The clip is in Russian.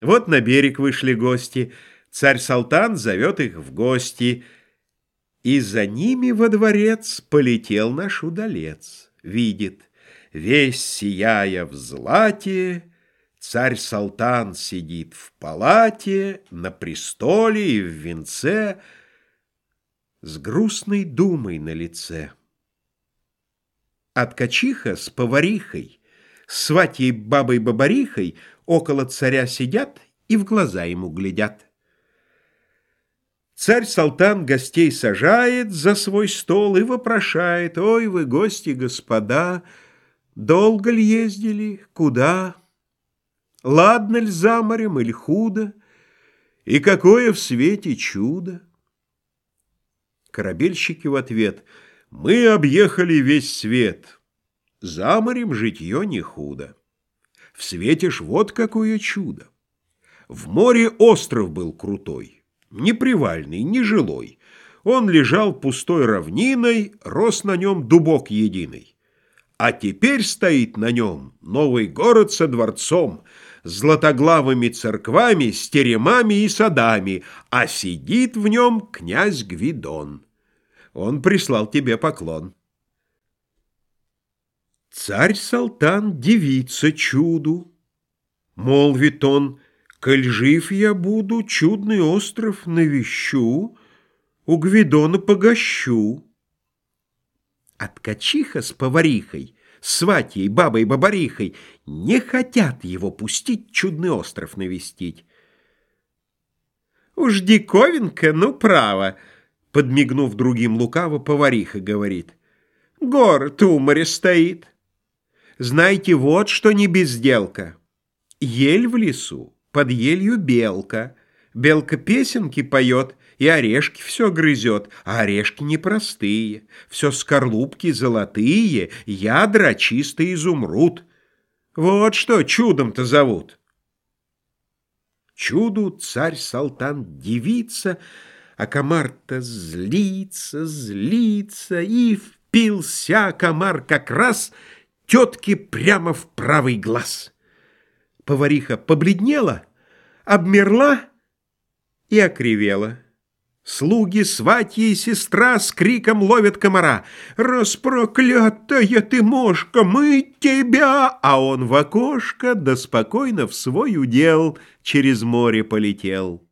Вот на берег вышли гости. Царь-салтан зовет их в гости. И за ними во дворец полетел наш удалец. Видит, весь сияя в злате, Царь-салтан сидит в палате, На престоле и в венце, С грустной думой на лице. А ткачиха с поварихой, сватьей бабой-бабарихой около царя сидят и в глаза ему глядят. Царь-салтан гостей сажает за свой стол и вопрошает, «Ой вы, гости, господа, долго ли ездили, куда? Ладно ли за морем или худо? И какое в свете чудо?» Корабельщики в ответ, «Мы объехали весь свет, за морем житье не худо». В свете ж вот какое чудо! В море остров был крутой, не привальный, не жилой. Он лежал пустой равниной, рос на нем дубок единый. А теперь стоит на нем новый город со дворцом, златоглавыми церквами, с теремами и садами, а сидит в нем князь Гвидон. Он прислал тебе поклон. Царь-салтан дивится чуду. Молвит он, коль жив я буду, чудный остров навещу, у Гвидона погощу. А ткачиха с поварихой, сватьей, бабой-бабарихой не хотят его пустить чудный остров навестить. Уж диковинка, ну право, подмигнув другим лукаво, повариха говорит. Город у моря стоит. Знайте вот, что не безделка. Ель в лесу, под елью белка. Белка песенки поет и орешки все грызет, а орешки непростые. Все скорлупки золотые, ядра чистый изумруд. Вот что чудом-то зовут. Чуду царь-салтан дивится, а комар-то злится, злится, и впился комар как раз — тетке прямо в правый глаз. Повариха побледнела, обмерла и окривела. Слуги, сватья и сестра с криком ловят комара. «Распроклятая ты мошка, мы тебя!» А он в окошко, да спокойно в свой удел через море полетел.